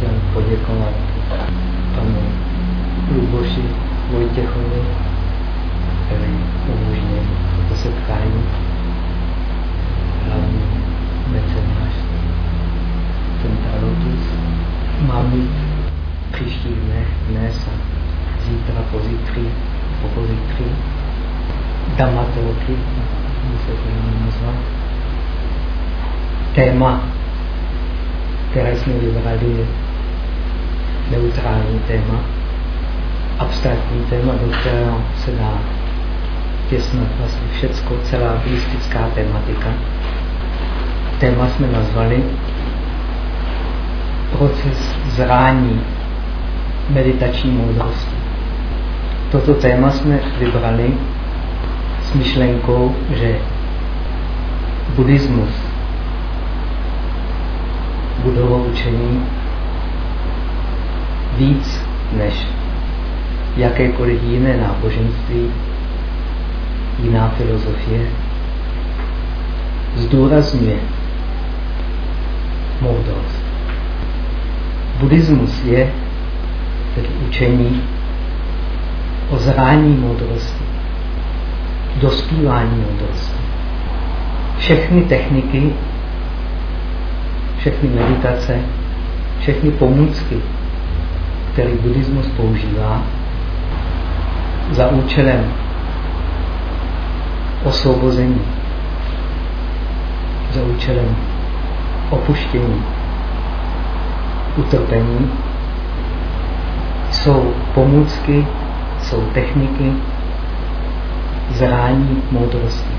Chtěl poděkovat panu Luboši Vojtěchovi, který umožnil toto setkání. Hlavní mecenáš Centra Lotus má mít příštích dnech, dnes a zítra, pozítří, po pozítří, Damatelky, se to nazvat. Téma, které jsme vybrali, je neutrální téma, abstraktní téma, do kterého se dá těsnat vlastně všecko, celá buddhistická tematika. Téma jsme nazvali proces zrání meditační moudrosti. Toto téma jsme vybrali s myšlenkou, že buddhismus, budovo učení víc než jakékoliv jiné náboženství, jiná filozofie, zdůrazňuje moudrost. Buddhismus je tedy učení o zrání moudrosti, dospívání moudrosti. Všechny techniky, všechny meditace, všechny pomůcky, které buddhismus používá za účelem osvobození, za účelem opuštění utrpení, jsou pomůcky, jsou techniky zrání moudrosti.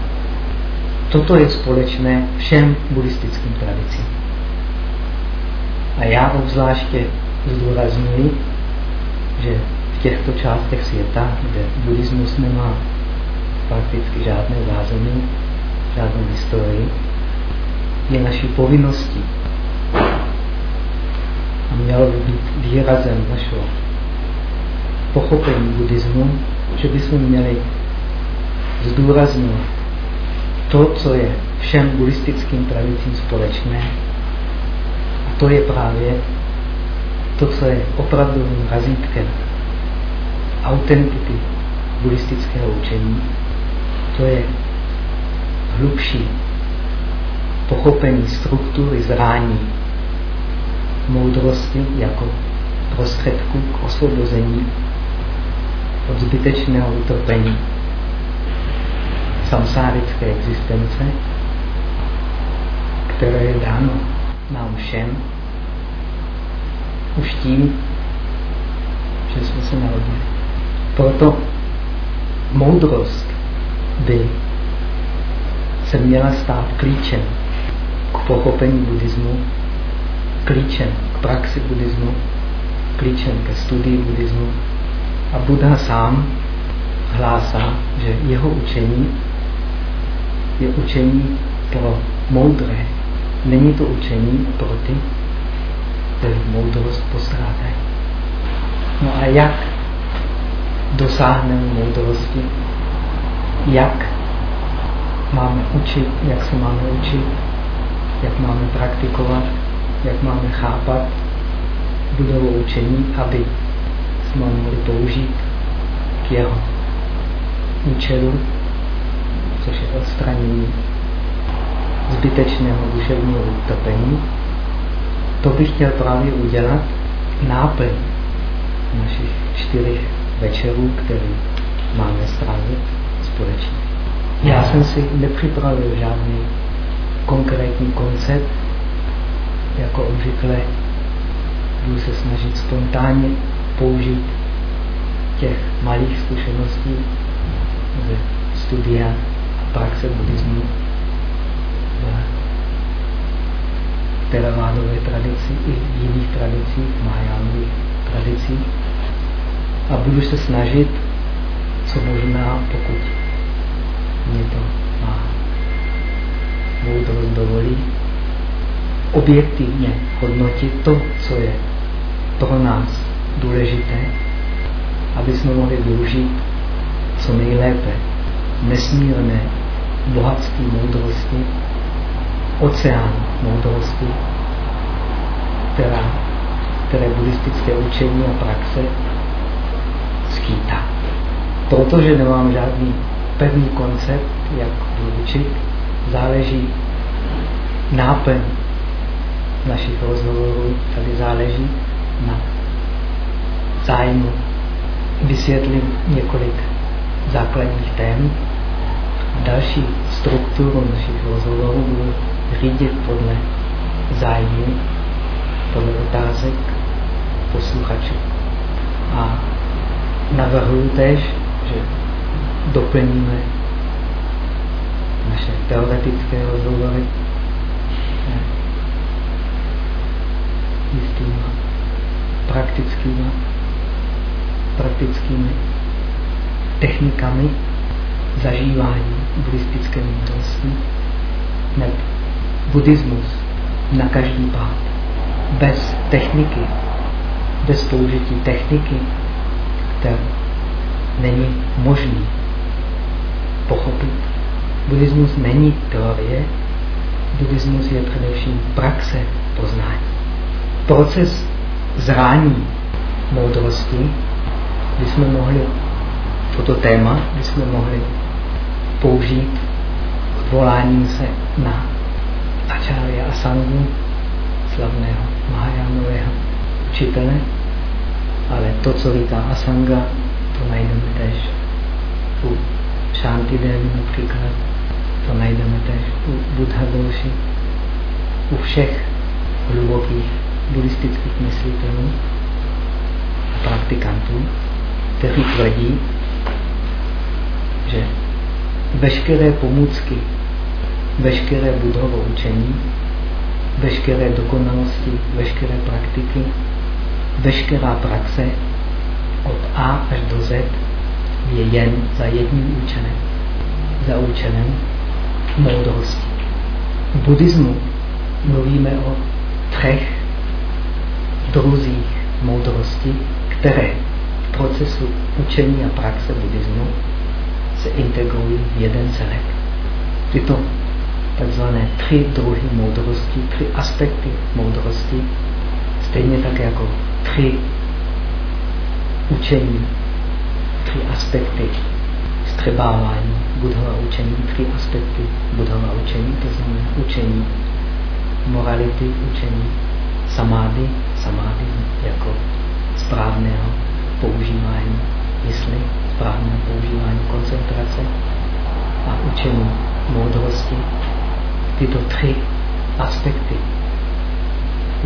Toto je společné všem buddhistickým tradicím. A já obzvláště zdůraznuju, že v těchto částech světa, kde buddhismus nemá prakticky žádné zázemí, žádnou historii, je naší povinností a mělo by být výrazem našeho pochopení buddhismu, že bychom měli zdůraznit to, co je všem buddhistickým tradicím společné. A to je právě to, co je opravdovým razítkem autentity buddhistického učení. To je hlubší pochopení struktury zrání moudrosti jako prostředku k osvobození od zbytečného utrpení samsárické existence, které je dáno nám všem už tím, že jsme se narodili. Proto moudrost by se měla stát klíčem k pochopení buddhismu, klíčem k praxi buddhismu, klíčem ke studii buddhismu. A Buddha sám hlásá, že jeho učení je učení pro moudré. Není to učení pro ty, kteří moudrost postrádají. No a jak dosáhneme moudrosti? Jak máme učit, jak se máme učit, jak máme praktikovat, jak máme chápat budovu učení, aby jsme mohli použít k jeho účelu, což je odstranění zbytečného duševního utrpení. To bych chtěl právě udělat náplň našich čtyřech večerů, které máme strávit společně. Já jsem si nepřipravil žádný konkrétní koncept, jako obvykle budu se snažit spontánně použít těch malých zkušeností ze studia a praxe buddhismu v teravádové tradici i jiných tradicích, mahajánových tradicích. A budu se snažit, co možná, pokud mě to má moudrost dovolí, objektivně hodnotit to, co je pro nás důležité, aby jsme mohli využít co nejlépe nesmírné bohatství moudrosti, oceán moudrosti, která které buddhistické učení a praxe skýtá. Protože nemám žádný pevný koncept, jak učit, záleží náplň našich rozhovorů, tady záleží na zájmu. Vysvětlím několik základních tém další strukturu našich rozhovorů budu řídit podle zájmu, podle otázek posluchačů. A navrhuji tež, že doplníme naše teoretické rozhovory jistými praktickými, praktickými technikami zažívání buddhistické moudrosti, nebo buddhismus na každý pád. Bez techniky, bez použití techniky, která není možný pochopit. Buddhismus není teorie, buddhismus je především praxe poznání. Proces zrání moudrosti bychom mohli toto téma bychom mohli použít odvoláním se na Acharya Asangu, slavného Mahajánového učitele, ale to, co říká Asanga, to najdeme tež u Shanti Devi například, to najdeme tež u Buddha Doshi, u všech hlubokých buddhistických myslitelů a praktikantů, kteří tvrdí, že veškeré pomůcky, veškeré budovo učení, veškeré dokonalosti, veškeré praktiky, veškerá praxe od A až do Z je jen za jedním účelem. Za účelem moudrosti. V buddhismu mluvíme o třech druzích moudrosti, které v procesu učení a praxe buddhismu se integrují v jeden celek. Tyto takzvané tři druhy moudrosti, tři aspekty moudrosti, stejně tak jako tři učení, tři aspekty střebávání budhova učení, tři aspekty budhova učení, to znamená učení morality, učení samády, samády jako správného používání mysli, správného používání koncentrace a učení moudrosti. Tyto tři aspekty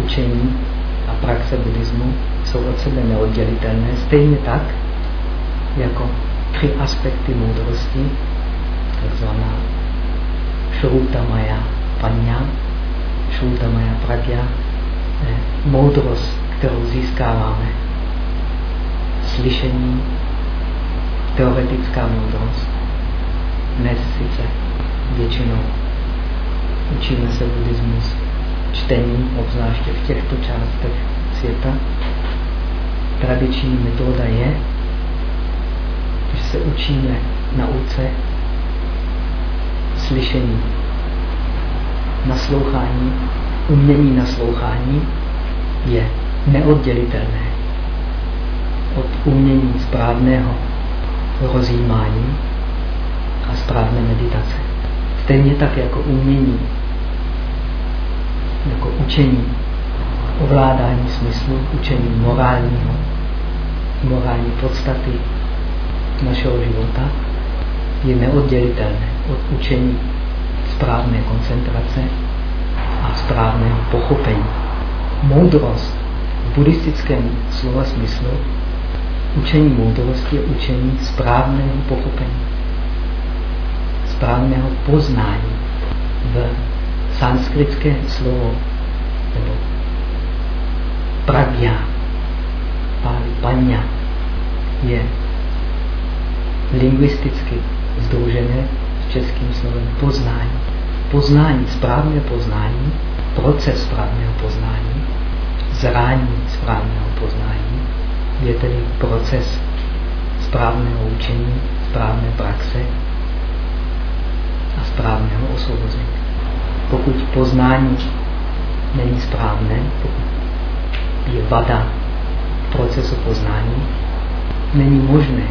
učení a praxe buddhismu jsou od sebe neoddělitelné, stejně tak, jako tři aspekty moudrosti, takzvaná Shrutamaya Panya, Shrutamaya Pragya, moudrost, kterou získáváme, slyšení, teoretická moudrost. Dnes sice většinou učíme se buddhismus čtení, obzvláště v těchto částech světa. Tradiční metoda je, že se učíme nauce slyšení, naslouchání, umění naslouchání je neoddělitelné od umění správného rozjímání a správné meditace. Stejně tak jako umění jako učení, ovládání smyslu, učení morálního, morální podstaty našeho života je neoddělitelné od učení správné koncentrace a správného pochopení. Moudrost v buddhistickém slova smyslu učení moudrosti je učení správného pochopení, správného poznání v sanskritské slovo nebo pragya, pali panya, je lingvisticky združené s českým slovem poznání. Poznání, správné poznání, proces správného poznání, zrání správného poznání je tedy proces správného učení, správné praxe a správného osvobození pokud poznání není správné, pokud je vada procesu poznání, není možné,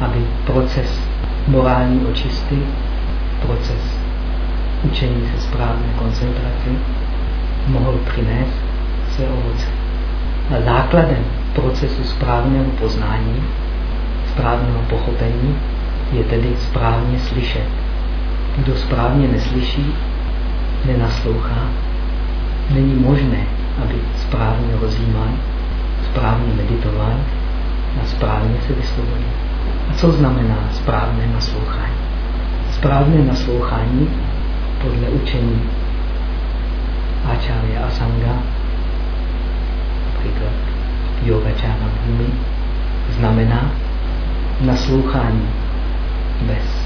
aby proces morální očisty, proces učení se správné koncentraci mohl přinést své ovoce. A základem procesu správného poznání, správného pochopení je tedy správně slyšet. Kdo správně neslyší, nenaslouchá, není možné, aby správně rozjímal, správně meditoval a správně se vyslovoval. A co znamená správné naslouchání? Správné naslouchání podle učení Acharya Asanga, například Yogačána Bhumi, znamená naslouchání bez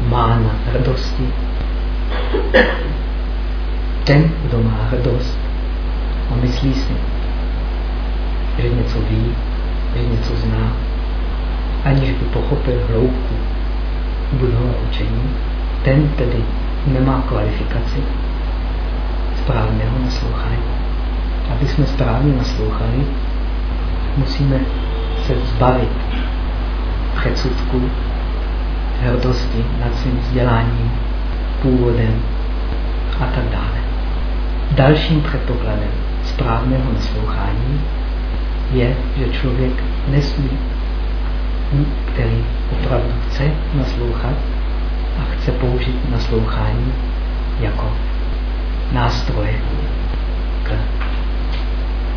mána hrdosti. Ten, kdo má hrdost a myslí si, že něco ví, že něco zná, aniž by pochopil hloubku budova učení, ten tedy nemá kvalifikaci správného naslouchání. Aby jsme správně naslouchali, musíme se zbavit předsudku, hrdosti nad svým vzděláním, původem a tak dále. Dalším předpokladem správného naslouchání je, že člověk nesmí, který opravdu chce naslouchat a chce použít naslouchání jako nástroje,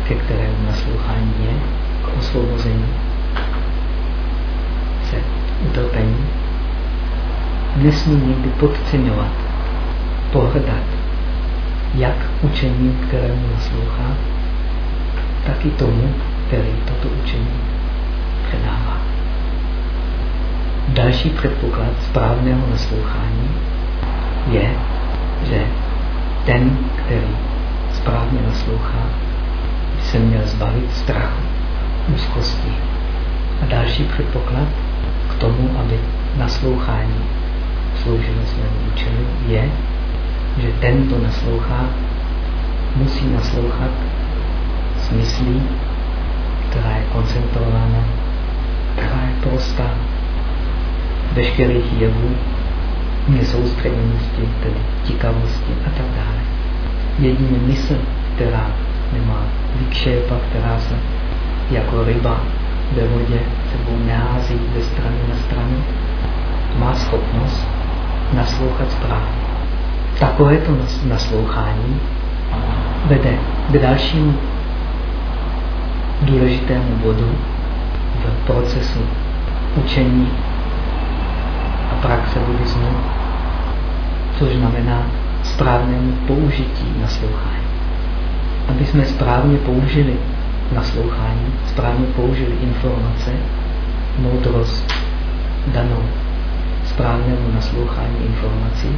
ke kterému naslouchání je, k osvobození se utrpení, nesmí někdy podceňovat, pohrdat jak učení, kterému naslouchá, tak i tomu, který toto učení předává. Další předpoklad správného naslouchání je, že ten, který správně naslouchá, se měl zbavit strachu, úzkosti. A další předpoklad k tomu, aby naslouchání sloužilo svému účelu, je, že ten, kdo naslouchá, musí naslouchat s myslí, která je koncentrována, která je prostá, veškerých jevů, nesoustředěnosti, tedy tikavosti a tak dále. Jedině mysl, která nemá vykšepa, která se jako ryba ve vodě sebou nehází ze strany na stranu, má schopnost naslouchat správně. Takovéto naslouchání vede k dalšímu důležitému bodu v procesu učení a praxe buddhismu, což znamená správnému použití naslouchání. Aby jsme správně použili naslouchání, správně použili informace, moudrost danou správnému naslouchání informací,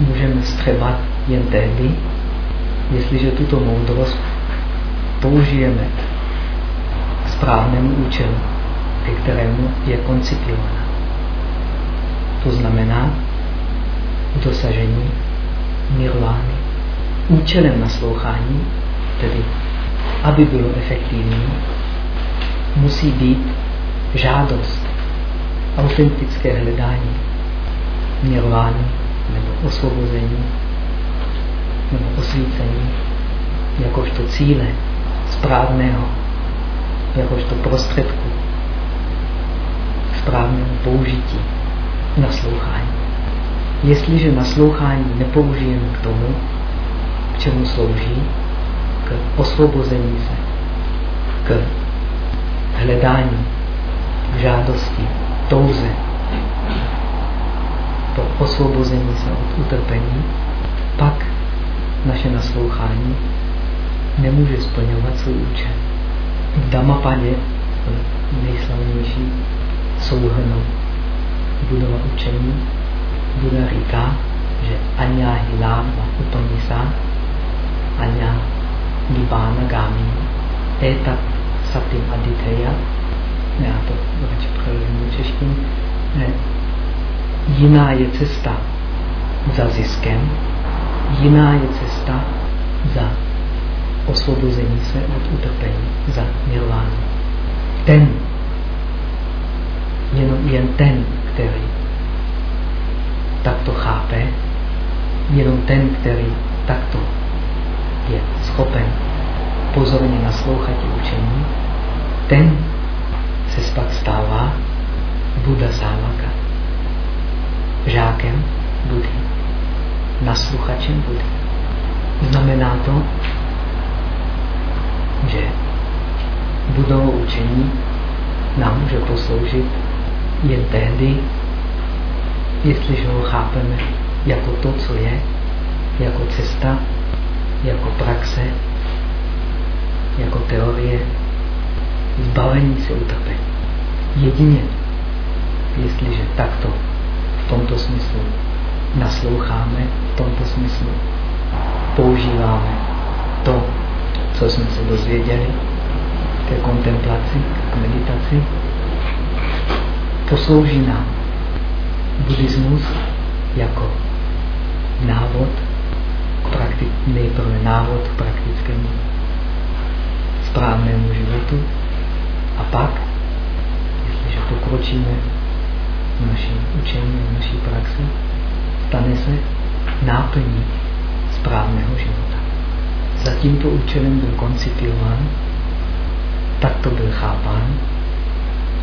můžeme střebat jen tehdy, jestliže tuto moudrost použijeme k správnému účelu, ke kterému je koncipiována. To znamená dosažení nirvány. Účelem naslouchání, tedy aby bylo efektivní, musí být žádost, autentické hledání nirvány nebo osvobození nebo osvícení jakožto cíle správného, jakožto prostředku správnému použití naslouchání. Jestliže naslouchání nepoužijeme k tomu, k čemu slouží, k osvobození se, k hledání, k žádosti, touze, po osvobození se od utrpení, pak naše naslouchání nemůže splňovat svůj účel. V Damapadě, nejslavnější souhrnu budova učení, Buddha říká, že Anya Hilama Upanisa, Anya Nibbana Gami, Etat Satim Aditeya, já to přeložím do češtiny, jiná je cesta za ziskem, jiná je cesta za osvobození se od utrpení za nirvánu. Ten, jenom jen ten, který takto chápe, jenom ten, který takto je schopen pozorně naslouchat učení, ten se pak stává Buddha Sávaka, žákem Budhy, nasluchačem Budhy. Znamená to, že budovo učení nám může posloužit jen tehdy, jestliže ho chápeme jako to, co je, jako cesta, jako praxe, jako teorie zbavení se utrpení. Jedině, jestliže takto v tomto smyslu nasloucháme, v tomto smyslu používáme to, co jsme se dozvěděli ke kontemplaci, k meditaci, poslouží nám buddhismus jako návod, praktik, nejprve návod k praktickému správnému životu a pak, jestliže pokročíme v naší učení, v naší praxi, stane se náplní správného života. Za tímto účelem byl koncipiován, takto byl chápán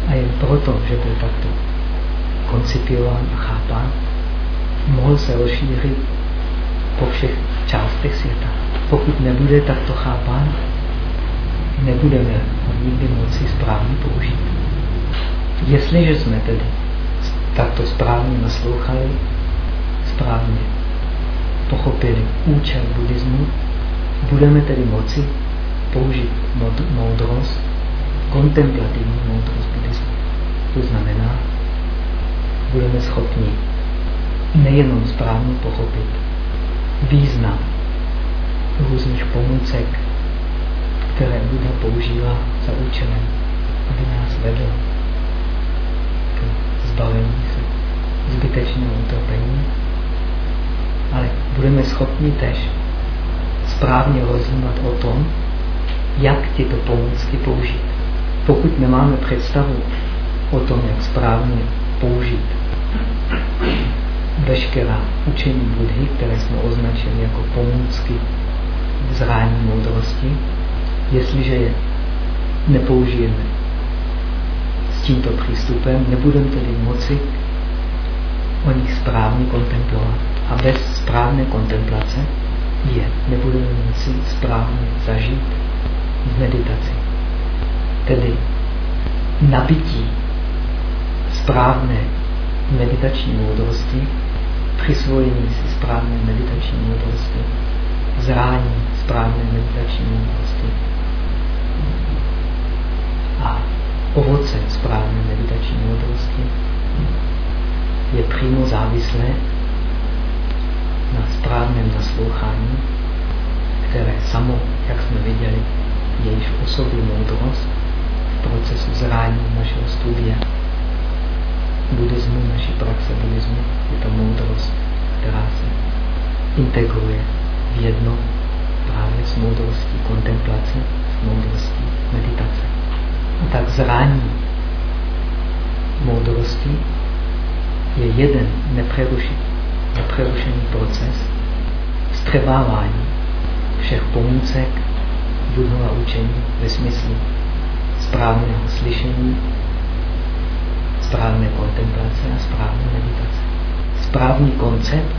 a jen proto, že byl takto koncipiován a chápán, mohl se rozšířit po všech částech světa. Pokud nebude takto chápán, nebudeme ho nikdy moci správně použít. Jestliže jsme tedy takto správně naslouchali, správně pochopili účel buddhismu, budeme tedy moci použít moudrost, kontemplativní moudrost buddhismu. To znamená, budeme schopni nejenom správně pochopit význam různých pomůcek, které Buddha používá za účelem, aby nás vedl k zbavení se zbytečného utrpení, ale budeme schopni tež správně rozjímat o tom, jak tyto pomůcky použít. Pokud nemáme představu o tom, jak správně použít veškerá učení Budhy, které jsme označili jako pomůcky vzrání moudrosti, jestliže je nepoužijeme s tímto přístupem, nebudeme tedy moci o nich správně kontemplovat. A bez správné kontemplace je nebudeme moci správně zažít v meditaci. Tedy nabití správné meditační moudrosti, přisvojení si správné meditační moudrosti, zrání správné meditační moudrosti a ovoce správné meditační moudrosti je přímo závislé na správném naslouchání, které samo, jak jsme viděli, je již v osobě moudrost v procesu zrání našeho studia buddhismu, naší praxe buddhismu, je to moudrost, která se integruje v jedno právě s moudrostí kontemplace, s moudrostí. A tak zrání moudrosti je jeden nepřerušený, nepřerušený proces střebávání všech pomůcek budova učení ve smyslu správného slyšení, správné kontemplace a správné meditace. Správný koncept,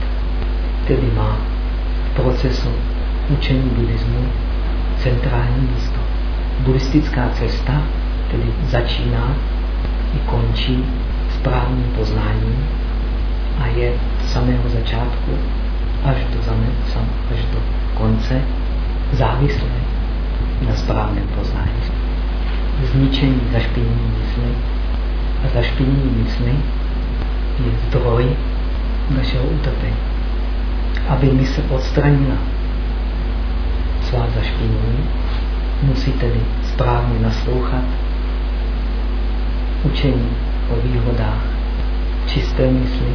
který má v procesu učení buddhismu centrální místo. Buddhistická cesta tedy začíná i končí správným poznáním a je od samého začátku až do, sam, až do konce závislé na správném poznání. Zničení zašpinění mysli a zašpinění mysli je zdroj našeho utrpení. Aby mysl odstranila svá zašpinění, musí tedy správně naslouchat učení o výhodách čisté mysli,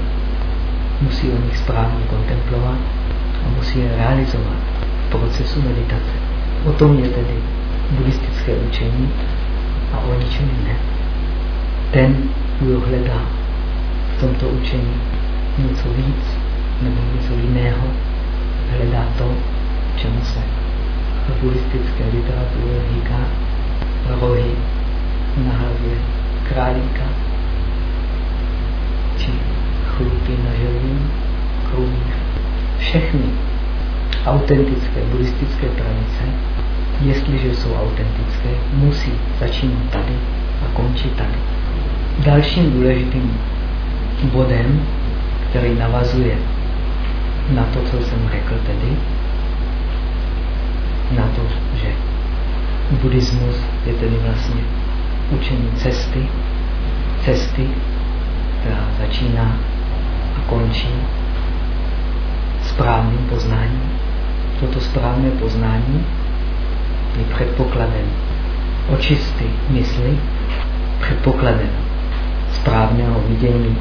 musí o nich správně kontemplovat a musí je realizovat v procesu meditace. O tom je tedy buddhistické učení a o ničem ne. Ten, kdo hledá v tomto učení něco víc nebo něco jiného, hledá to, čemu se v buddhistické literatuře říká rohy na králíka či chlupy na želví krumích. Všechny autentické buddhistické tradice, jestliže jsou autentické, musí začínat tady a končit tady. Dalším důležitým bodem, který navazuje na to, co jsem řekl tedy, na to, že buddhismus je tedy vlastně učení cesty, cesty, která začíná a končí správným poznáním. Toto správné poznání je předpokladem očisty mysli, předpokladem správného vidění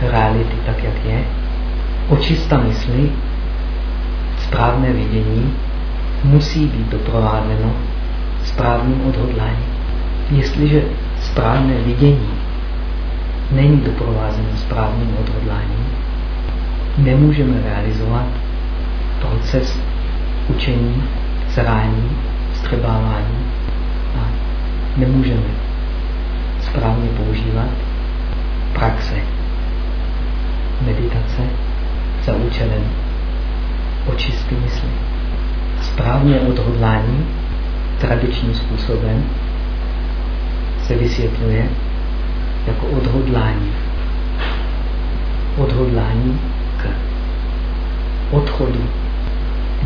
reality tak, jak je. Očista mysli, správné vidění musí být doprovázeno správným odhodláním. Jestliže správné vidění není doprovázeno správným odhodláním, nemůžeme realizovat proces učení, zrání, střebávání a nemůžeme správně používat praxe meditace za účelem očisty mysli. Správně odhodlání tradičním způsobem se vysvětluje jako odhodlání. Odhodlání k odchodu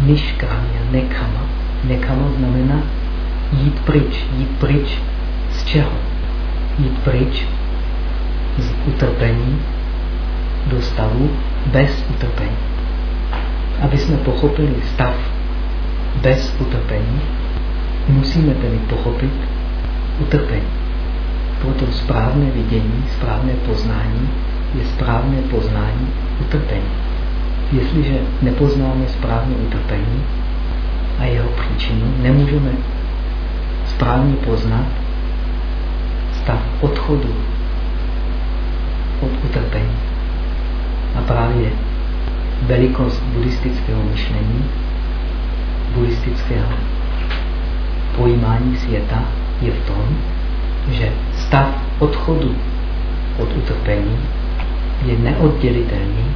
niškámě, nekama. Nekama znamená jít pryč. Jít pryč z čeho? Jít pryč z utrpení do stavu bez utrpení. Aby jsme pochopili stav bez utrpení, musíme tedy pochopit utrpení. Proto správné vidění, správné poznání je správné poznání utrpení. Jestliže nepoznáme správně utrpení a jeho příčinu, nemůžeme správně poznat stav odchodu od utrpení. A právě velikost buddhistického myšlení, buddhistického pojímání světa je v tom, že stav odchodu od utrpení je neoddělitelný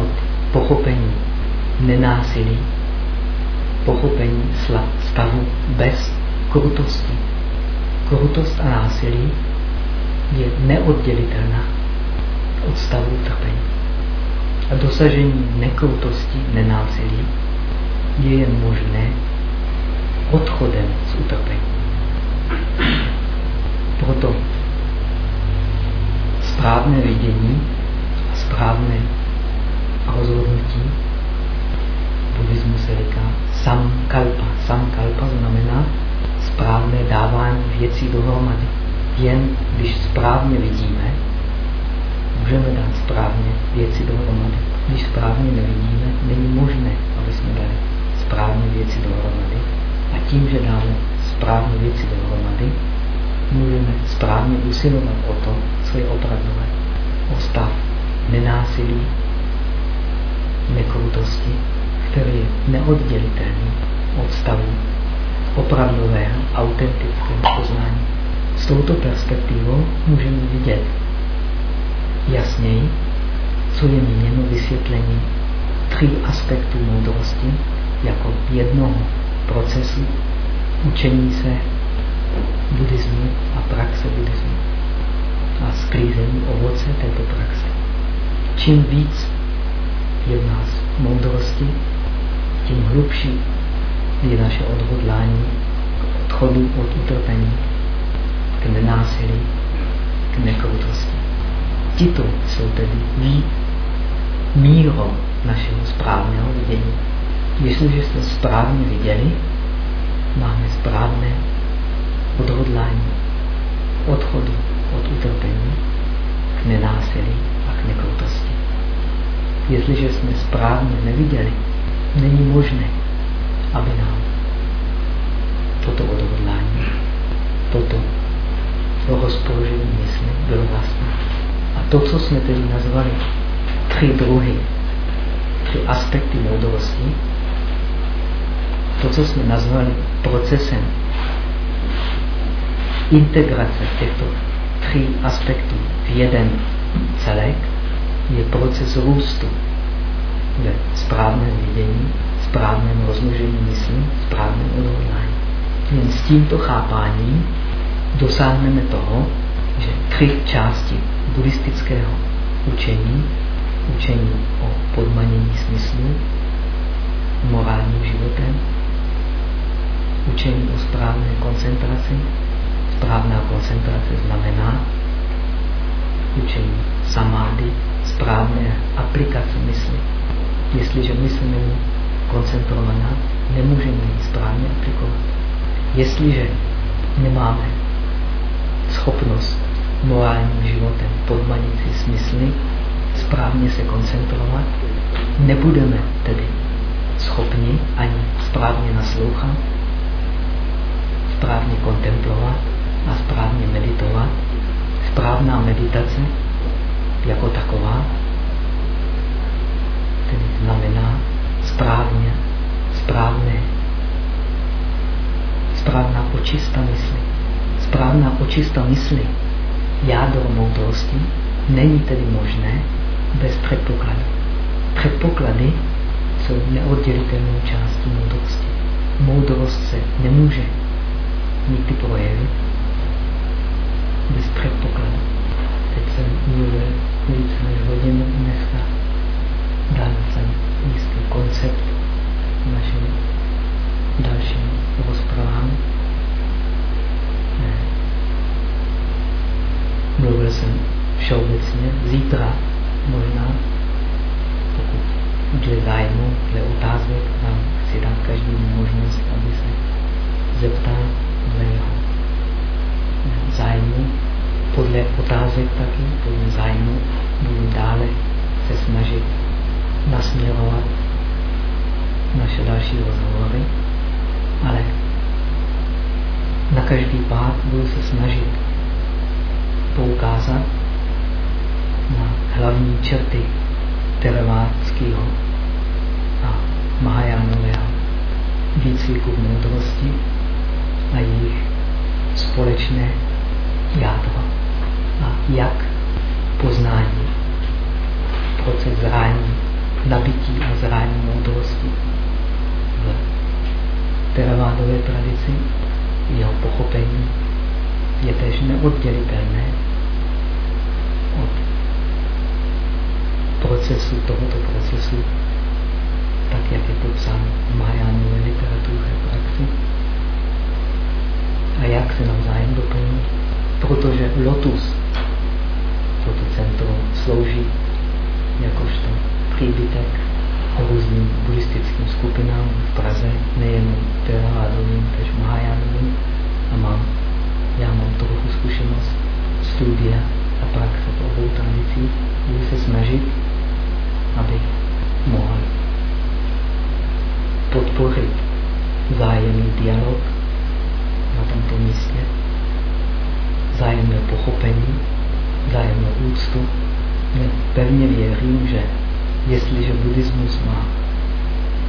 od pochopení nenásilí, pochopení stavu bez krutosti. Krutost a násilí je neoddělitelná od stavu utrpení. A dosažení nekrutosti, nenásilí je jen možné odchodem z utrpení. Proto správné vidění a správné rozhodnutí buddhismu se říká samkalpa. Samkalpa znamená správné dávání věcí dohromady. Jen když správně vidíme, můžeme dát správně věci dohromady. Když správně nevidíme, není možné, aby jsme dali správně věci dohromady. A tím, že dáme správně věci dohromady, můžeme správně usilovat o to, co je opravdové. O stav nenásilí, nekrutosti, který je neoddělitelný od stavu opravdového, autentického poznání. S touto perspektivou můžeme vidět jasněji, co je míněno vysvětlení tří aspektů moudrosti jako jednoho procesu učení se buddhismu a praxe buddhismu a sklízení ovoce této praxe. Čím víc je v nás moudrosti, tím hlubší je naše odhodlání k odchodu od utrpení, k nenásilí, k nekrutosti. Tito jsou tedy mí, mírou našeho správného vidění. Jestliže jsme správně viděli, máme správné odhodlání odchodu od utrpení k nenásilí a k nekrutosti. Jestliže jsme správně neviděli, není možné, aby nám toto odhodlání, toto rozpoložení mysli bylo vlastní. A to, co jsme tedy nazvali tři druhy, tři aspekty moudrosti, to, co jsme nazvali procesem integrace těchto tří aspektů v jeden celek, je proces růstu ve správném vidění, správném rozložení mysli, správném odhodlání. Jen s tímto chápáním dosáhneme toho, že tři části buddhistického učení, učení o podmanění smyslu, morálním životem, učení o správné koncentraci. Správná koncentrace znamená učení samády, správné aplikace mysli. Jestliže mysl není koncentrovaná, nemůžeme ji správně aplikovat. Jestliže nemáme schopnost morálním životem podmanit si smysly, správně se koncentrovat, nebudeme tedy schopni ani správně naslouchat, správně kontemplovat a správně meditovat. Správná meditace jako taková tedy znamená správně, správné, správná očista mysli. Správná očista mysli, jádro moudrosti, není tedy možné bez předpokladu. Předpoklady jsou neoddělitelnou částí moudrosti. Moudrost se nemůže nikdy projevit bez předpokladu. Teď jsem mluvil více než hodinu dneska. Dal jsem jistý koncept našim dalším rozprávám. Mluvil jsem všeobecně. Zítra možná, pokud dle zájmu, dle otázek, vám chci dát každý možnost, aby se zeptal jeho zájmu, podle otázek taky, podle zájmu, budu dále se snažit nasměrovat naše další rozhovory, ale na každý pád budu se snažit poukázat na hlavní črty teravátského a Mahajánového výcviku moudrosti a jejich společné jádro. A jak poznání, proces zrání, nabití a zrání moudrosti v teravádové tradici, jeho pochopení je tež neoddělitelné od procesu, tohoto procesu, tak jak je popsán v Mahajánové Lotus, toto centrum, slouží jakožto příbytek různým buddhistickým skupinám v Praze, nejen Theravádovým, tež Mahajánovým. A mám, já mám trochu zkušenost studia a praxe v obou tradicích. Budu se snažit, aby mohl podpořit zájemný dialog na tomto místě, zájemné pochopení, zájemnou úctu. Já pevně věřím, že jestliže buddhismus má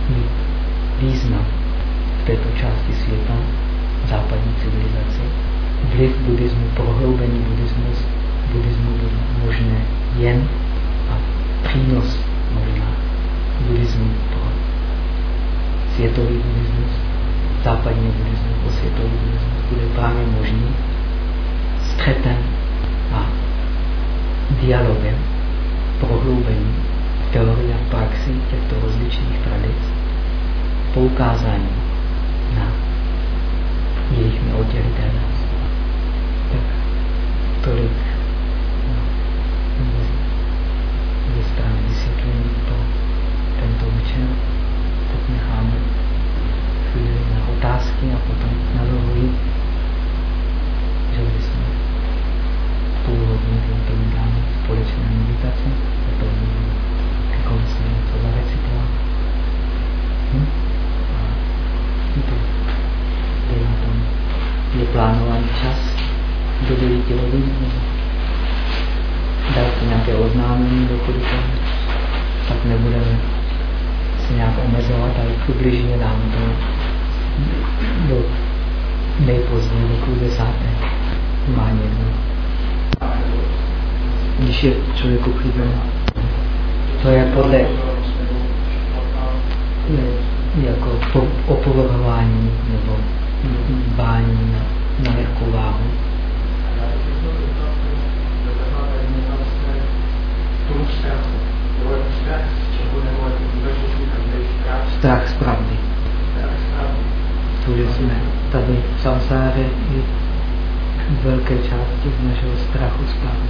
mít význam v této části světa, západní civilizaci, vliv buddhismu, prohloubený buddhismus, buddhismu bude možné jen a přínos možná buddhismu pro světový buddhismus, západní buddhismus, světový buddhismus bude právě možný střetem a dialogem, prohloubením teorie a praxi těchto rozličných tradic, poukázání na jejich neoddělitelnost. Tak tolik ze strany vysvětlení pro tento večer. Teď necháme chvíli na otázky a potom navrhuji, dát nějaké oznámení do kurzu, tak nebudeme se nějak omezovat, ale přibližně nám to do nejpozději do půl desáté má někdo. Když je člověku klidem, to je podle je, jako opovrhování nebo bání na, na lehkou váhu. Strach z pravdy. To, že jsme tady v samsáře i velké části z našeho strachu z pravdy.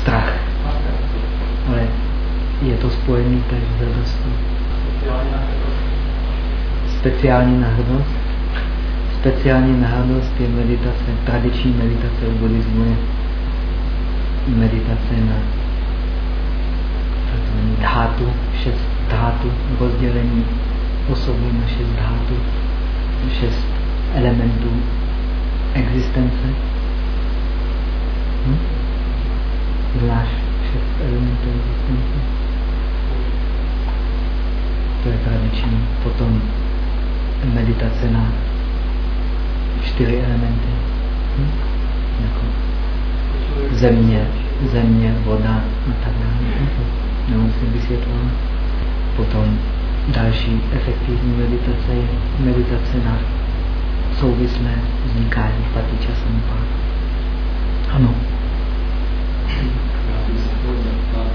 Strach. Ale je to spojený tež s radostí. Speciální náhodnost. Speciální náhodnost je meditace, tradiční meditace v buddhismu je meditace na takzvaný dhátu, šest dhátu, rozdělení osoby na šest dhátu, šest elementů existence. Hm? Zvlášť šest elementů existence. To je tradiční. Potom meditace na čtyři elementy. Hm? Jako země, země, voda a tak dále. Nemusím vysvětlovat. Potom další efektivní meditace je meditace na souvislé vznikání patiča sampádu. Ano. Já jsem se chtěl zeptat,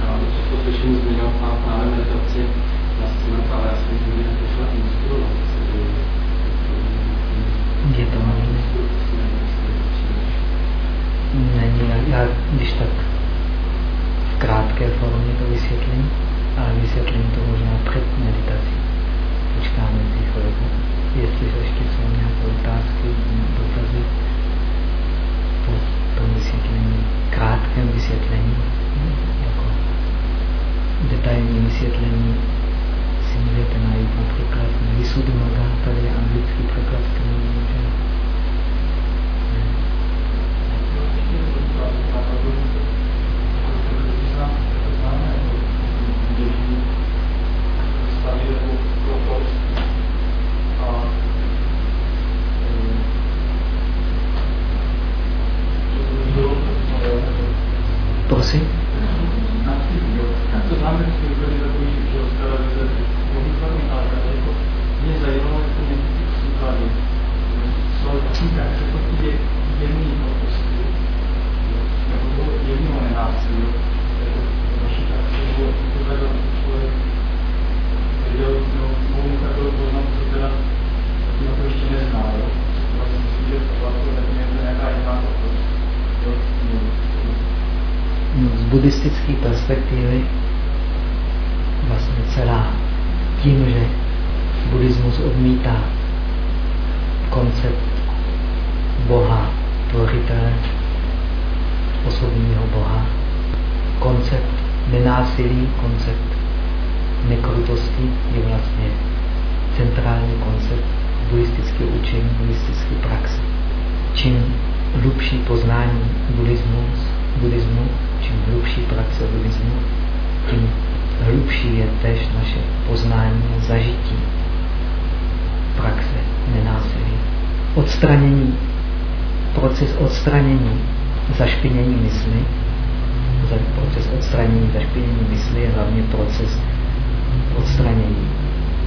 já to slyším zmiňovat právě meditaci na smrt, ale já nepřišla instruovat. Je to možné? Není, já když tak v krátké formě to vysvětlím, ale vysvětlím to možná před meditací. Počkáme si chvilku, jestli ještě jsou nějaké otázky, dotazy po tom vysvětlení, krátkém vysvětlení, jako detailní vysvětlení si můžete najít například Visuddhimagga, tady je anglický překlad To si? Thank you. Buddhistické perspektivy vlastně celá tím, že buddhismus odmítá koncept Boha, tvořitele, osobního Boha, koncept nenásilí, koncept nekrutosti je vlastně centrální koncept buddhistického učení, buddhistické praxe. Čím hlubší poznání buddhismu, buddhismu čím hlubší praxe buddhismu, tím hlubší je tež naše poznání zažití. Praxe nenásilí. Odstranění, proces odstranění. Zašpinění mysli, proces odstranění zašpinění mysli je hlavně proces odstranění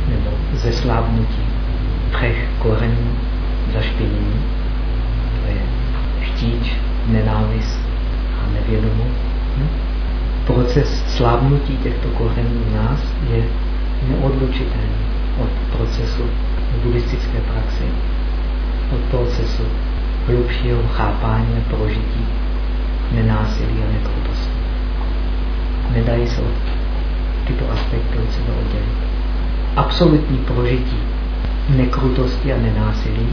nebo zeslábnutí. Třech korenů zašpinění. To je chtíč, nenávist a nevědomou. Hm? Proces slábnutí těchto kořenů v nás je neodlučitelný od procesu buddhistické praxe, od procesu hlubšího chápání a prožití nenásilí a nekrutosti. Nedají se od tyto aspekty od sebe oddělit. Absolutní prožití nekrutosti a nenásilí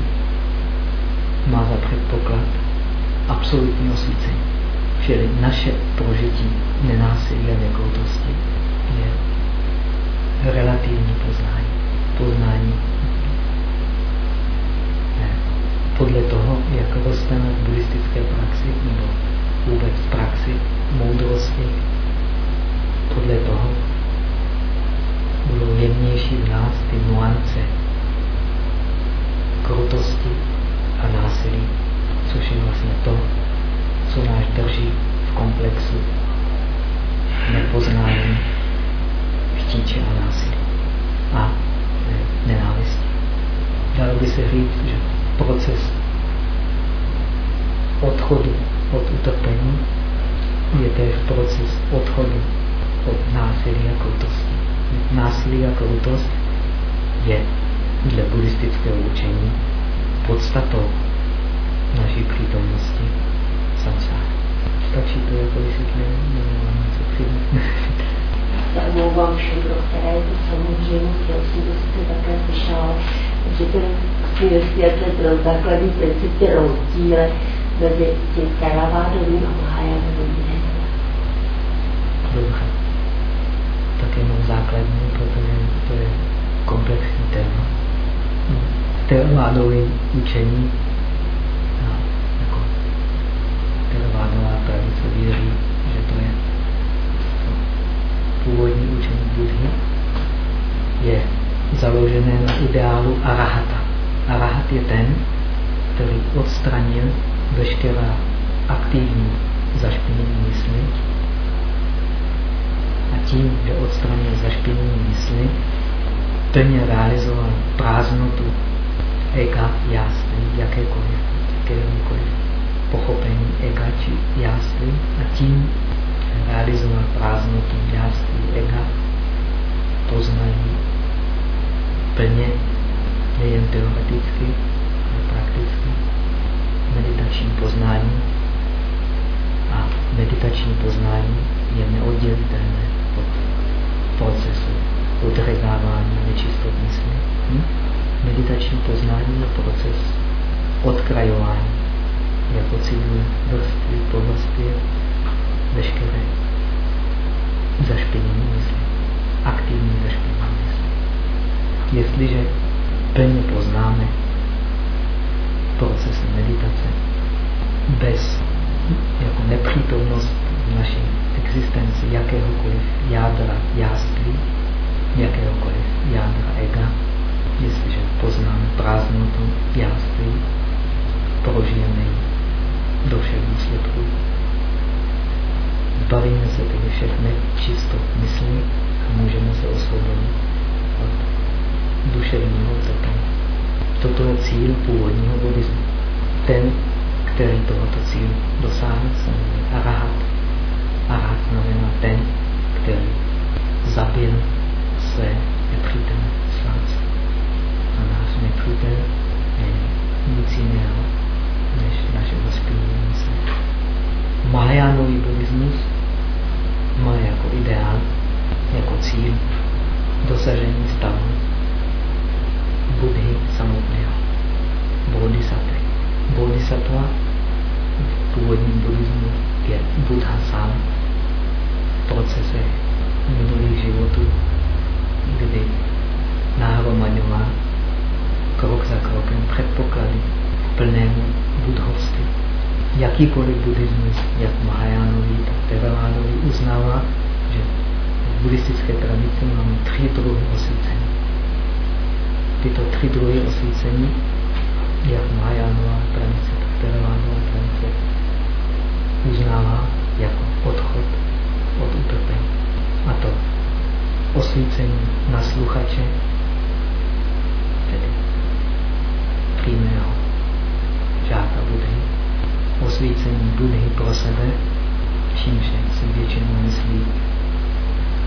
má za předpoklad absolutní osvícení. Čili naše prožití nenásilí a nekrutosti je relativní poznání. Poznání ne. podle toho, jak rosteme v buddhistické praxi nebo vůbec v praxi moudrosti, podle toho budou jemnější v nás ty nuance krutosti a násilí, což je vlastně to, co nás drží v komplexu nepoznání chtíče a násilí a nenávisti. Dalo by se říct, že proces odchodu od utrpení je též proces odchodu od násilí a krutosti. Násilí a krutost je dle buddhistického učení podstatou naší přítomnosti samsáry. Stačí to jako vysvětlení, nemám něco přidat. se omlouvám všem, pro které je to samozřejmě, chtěl jsem to sice také slyšela, že ten chci vysvětlit základní principy rozdíle mezi tím karavádovým a Mahajávovým Dobře. Tak jenom základní, protože to je komplexní téma teravádové učení, jako teravádová pravice věří, že to je původní učení Budhy, je založené na ideálu arahata. Arahat je ten, který odstranil veškerá aktivní zašpinění mysli a tím, že odstranil zašpinění mysli, plně realizoval prázdnotu ega, jáství, jakékoliv, jakékoliv pochopení ega či jáství a tím realizoval prázdnotu jáství ega, poznají plně, nejen teoreticky, ale prakticky, meditační poznání a meditační poznání je neoddělitelné od procesu odřezávání nečistot mysli. Hm? Meditační poznání je proces odkrajování, jako cíluje vrstvy po vrstvě veškeré zašpinění mysli, aktivní zašpinění mysli. Jestliže plně poznáme proces meditace bez jako nepřítomnost v naší existenci jakéhokoliv jádra jáství, jakéhokoliv jádra ega, jestliže poznáme prázdnotu jáství, prožijeme ji do všech důsledků. Zbavíme se tedy všechny čistot myslí a můžeme se osvobodit od duševního utrpení. Toto je cíl původního buddhismu. Ten, který tohoto cílu dosáhne, se jmenuje arahat. Arahat znamená ten, který zabil své nepřítele slánce. A náš nepřítel není nic jiného než naše mysli. Mahajánový buddhismus má jako ideál, jako cíl dosažení stavu Budhy samotného, Bodhisattva. Bodhisattva v původním buddhismu je Buddha sám v procese minulých životů kdy nahromaďoval krok za krokem předpoklady plnému budhovství. Jakýkoliv buddhismus, jak Mahajánový, tak Theravádový, uznává, že v buddhistické tradici máme tři druhy osvícení. Tyto tři druhy osvícení, jak Mahajánová tradice, tak Theravádová tradice, uznává jako odchod od utrpení. A to osvícení na sluchače, tedy přímého žáka Budhy, osvícení Budhy pro sebe, čímž si většinou myslí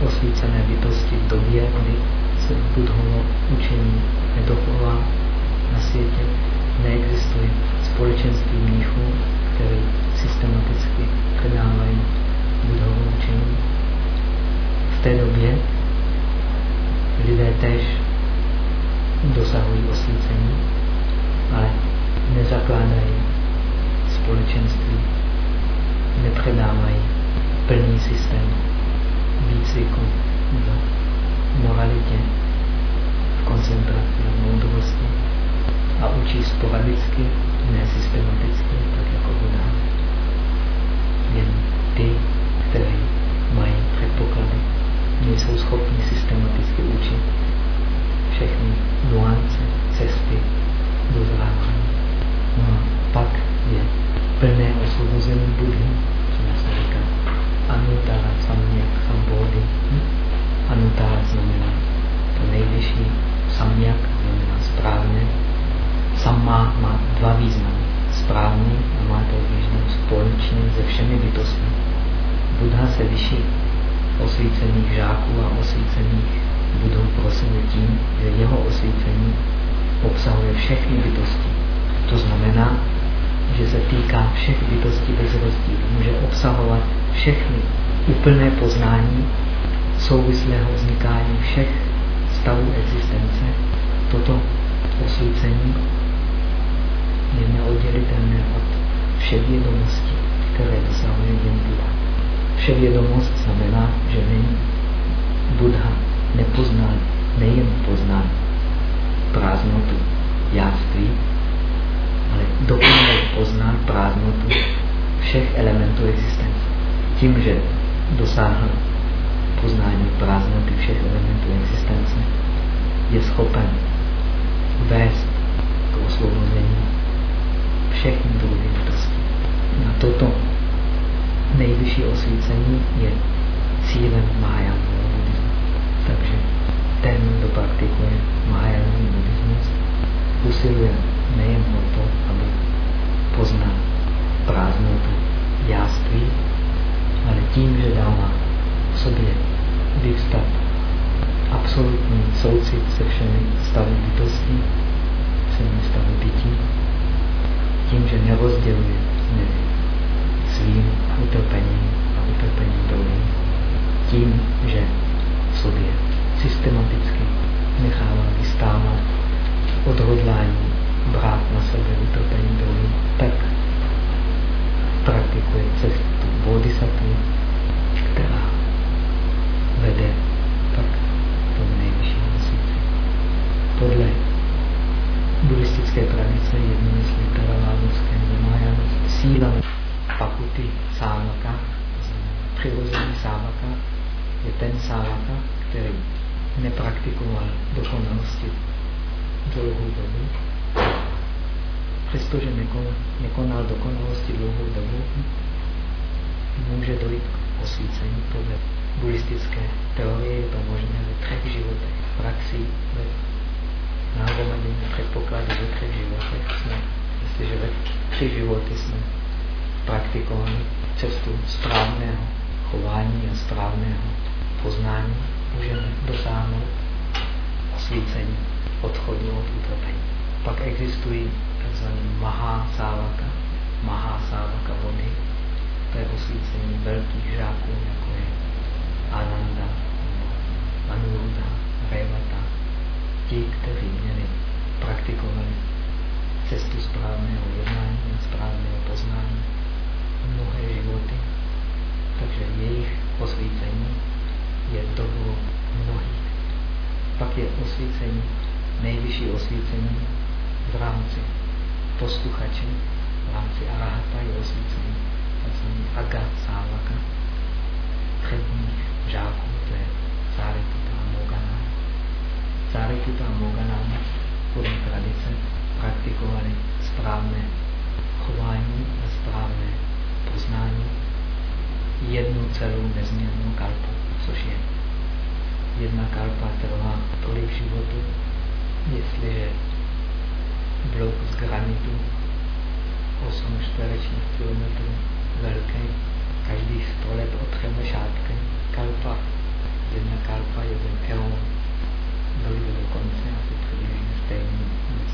osvícené bytosti v době, kdy se budhovo učení nedochová na světě, neexistuje společenství mnichů, které systematicky předávají budhovo učení. V té době lidé tež dosahují osvícení, ale nezakládají společenství, nepředávají plný systém výcviku v moralitě, v koncentraci a moudrosti a učí sporadicky, nesystematicky, tak jako Buddha. Jen ty, kteří mají předpoklady, nejsou schopni systematicky učit všechny nuance, cesty dozrávání. No a pak je plné osvobození Budhy, co se říká Anutara Samyak Sambodhi. Hm? Anutara znamená to nejvyšší, Samyak znamená správně. Samma má dva významy. Správný a má to význam společně se všemi bytostmi. Buddha se vyšší osvícených žáků a osvícených budou proseny tím, že jeho osvícení obsahuje všechny bytosti. To znamená, že se týká všech bytostí bez rozdílu. Může obsahovat všechny úplné poznání souvislého vznikání všech stavů existence. Toto osvícení je neoddělitelné od vševědomosti, které dosahuje jen Buddha. Vševědomost znamená, že není Buddha nepoznal, nejen poznal prázdnotu jáství, ale dokonale poznal prázdnotu všech elementů existence. Tím, že dosáhl poznání prázdnoty všech elementů existence, je schopen vést k osvobození všech druhých bytostí. A toto nejvyšší osvícení je cílem Mahajánového buddhismu. Takže ten, kdo praktikuje Mahajánový buddhismus, usiluje nejen o to, aby poznal prázdnotu jáství, ale tím, že dává v sobě vyvstat absolutní soucit se všemi stavy bytostí, všemi stavy bytí, tím, že nerozděluje mezi svým utrpením a utrpením druhým, tím, že v sobě systematicky nechává vystávat odhodlání brát na sebe utrpení druhým, tak praktikuje cestu bodhisattva, která vede pak tomu nejvyššímu. Podle buddhistické tradice jednomyslí Theravádovské Vimajana síla pakuty sávaka, přirozený sávaka, je ten sávaka, který nepraktikoval dokonalosti dlouhou dobu, přestože nekonal dokonalosti dlouhou dobu, může dojít k osvícení podle buddhistické teorie. Je to možné ve třech životech. Praxi, ve nahromadění předpokladu ve třech životech jsme, jestliže ve tři životy jsme praktikovali cestu správného chování a správného poznání, můžeme dosáhnout osvícení odchodu od utrpení. Pak existují tzv. Mahasávaka, Mahasávaka vody, to je osvícení velkých žáků, jako je Ananda, Anuruddha, Revata, ti, kteří měli, praktikovali cestu správného jednání a správného poznání mnohé životy, takže jejich osvícení je dobro mnohých. Pak je osvícení, nejvyšší osvícení v rámci posluchače, v rámci arahata je osvícení tzv. aga sávaka, předních žáků, to je Sariputta a Mogana. Sariputta a Mogana podle tradice praktikovali správné chování a správné poznání jednu celou nezměrnou kalpu, což je jedna kalpa trvá tolik životů, jestliže blok z granitu 8 čtverečních kilometrů velký, každý 100 let otřeme šátky. kalpa, jedna kalpa, jeden eon, byly do konce asi přibližně stejný,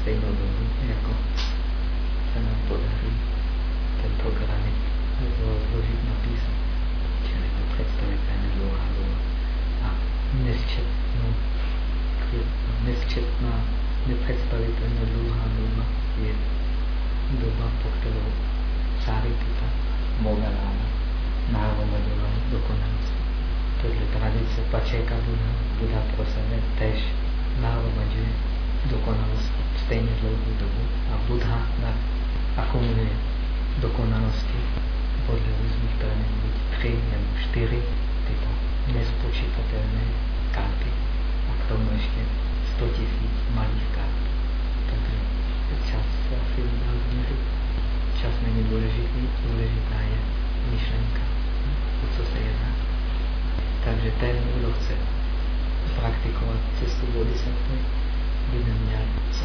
stejnou dobu, jako se nám podaří tento granit rozložit na písmu. Čili to představit dlouhá doba a nesčetnou, nesčetná, nepředstavitelná km Mogalána, náromadování dokonalosti. Podle tradice Pačeka Buddha, Buddha pro sebe tež náromaduje dokonalosti stejně dlouhou dobu a Buddha akumuluje dokonalosti podle různých trenek, buď tři nebo čtyři tyto nespočítatelné karty a k tomu ještě 100 tisíc malých kart. Takže čas se asi dá. Čas není důležitý, důležitá je myšlenka, o co se jedná. Takže ten, kdo chce praktikovat cestu bodhisattva, by neměl s,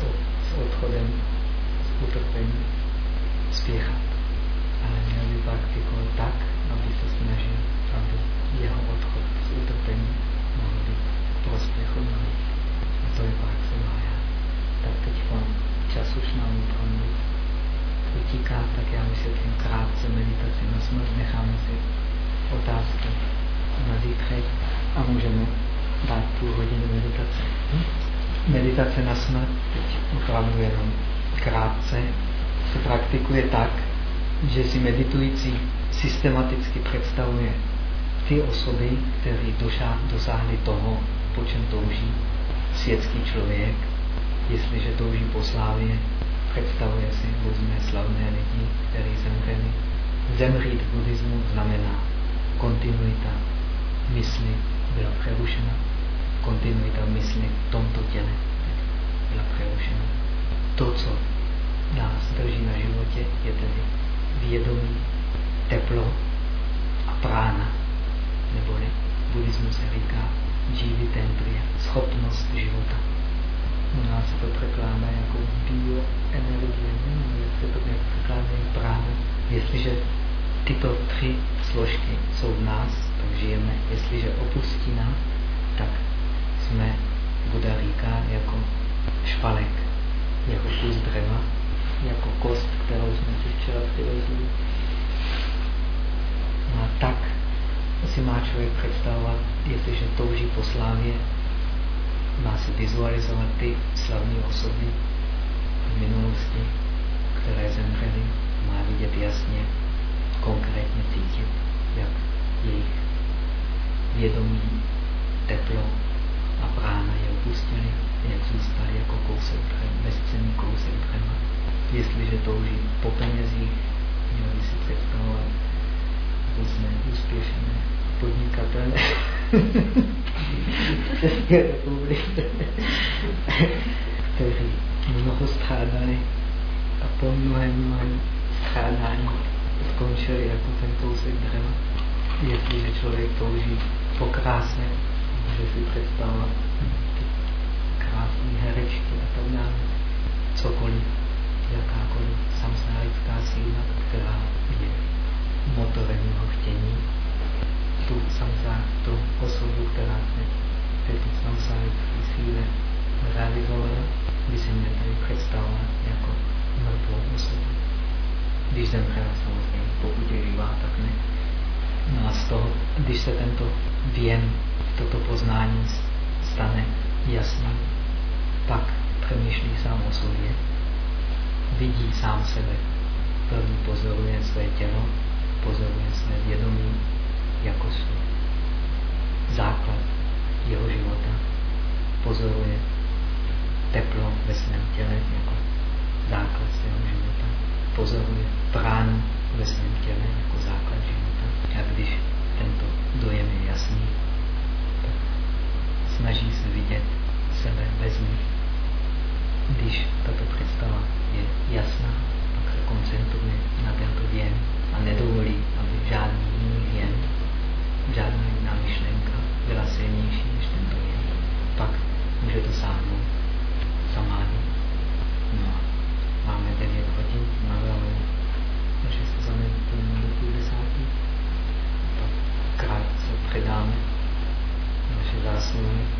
s odchodem z utrpení spěchat. Ale měl by praktikovat tak, aby se snažil, aby jeho odchod z utrpení mohl být prospěchu. A to je praxe Maja. Tak teď čas už nám úplně utíká, tak já vysvětlím krátce meditaci na smrt. Necháme si otázky na zítřek a můžeme dát půl hodiny meditace. Hm? Meditace na smrt, teď opravdu jenom krátce, se praktikuje tak, že si meditující systematicky představuje ty osoby, které dosáhly toho, po čem touží světský člověk, jestliže touží po slávě, představuje si různé slavné lidi, kteří zemřeli. Zemřít v buddhismu znamená kontinuita mysli byla přerušena, kontinuita mysli v tomto těle byla přerušena. To, co nás drží na životě, je tedy vědomí, teplo a prána, neboli buddhismu se říká jivitendriya, schopnost života. U nás se to překládá jako bioenergie, nebo jak se to překládá prána. Jestliže tyto tři složky jsou v nás, tak žijeme. Jestliže opustí nás, tak jsme, Buda říká, jako špalek, jako kus dřeva, jako kost, kterou jsme si včera přivezli. No a tak si má člověk představovat, jestliže touží po slávě, má si vizualizovat ty slavné osoby v minulosti, které zemřely, má vidět jasně, konkrétně cítit, jak jejich vědomí, teplo a prána je opustili, jak zůstali jako kousek dřeva, bezcenný kousek dřeva. Jestliže touží po penězích, měl by si představovat různé úspěšné podnikatele České republiky, kteří mnoho strádali a po mnohem, mnohem strádání skončili jako ten kousek dřeva. Jestliže člověk touží po kráse, může si představovat krásné herečky a tak dále, cokoliv, jakákoliv samsárická síla, která je motorem jeho chtění, tu samsár, tu osobu, která se této samsárické síle realizovala, by si měl tady představovat jako mrtvou osobu když zemřela samozřejmě, pokud je živá, tak ne. No a z toho, když se tento věm, toto poznání stane jasný, pak přemýšlí sám o sobě, vidí sám sebe, první pozoruje své tělo, pozoruje své vědomí jako základ jeho života, pozoruje teplo ve svém těle jako základ svého života pozoruje pránu ve svém těle jako základ života. A když tento dojem je jasný, tak snaží se vidět sebe bez nich. Když tato představa je jasná, pak se koncentruje na tento věm a nedovolí, aby žádný jiný věm, žádná jiná myšlenka byla silnější než tento věm. Pak může dosáhnout samády. No máme 9 hodin na velmi, takže se zameditujeme do půl desátý. Pak krátce předáme naše zásluhy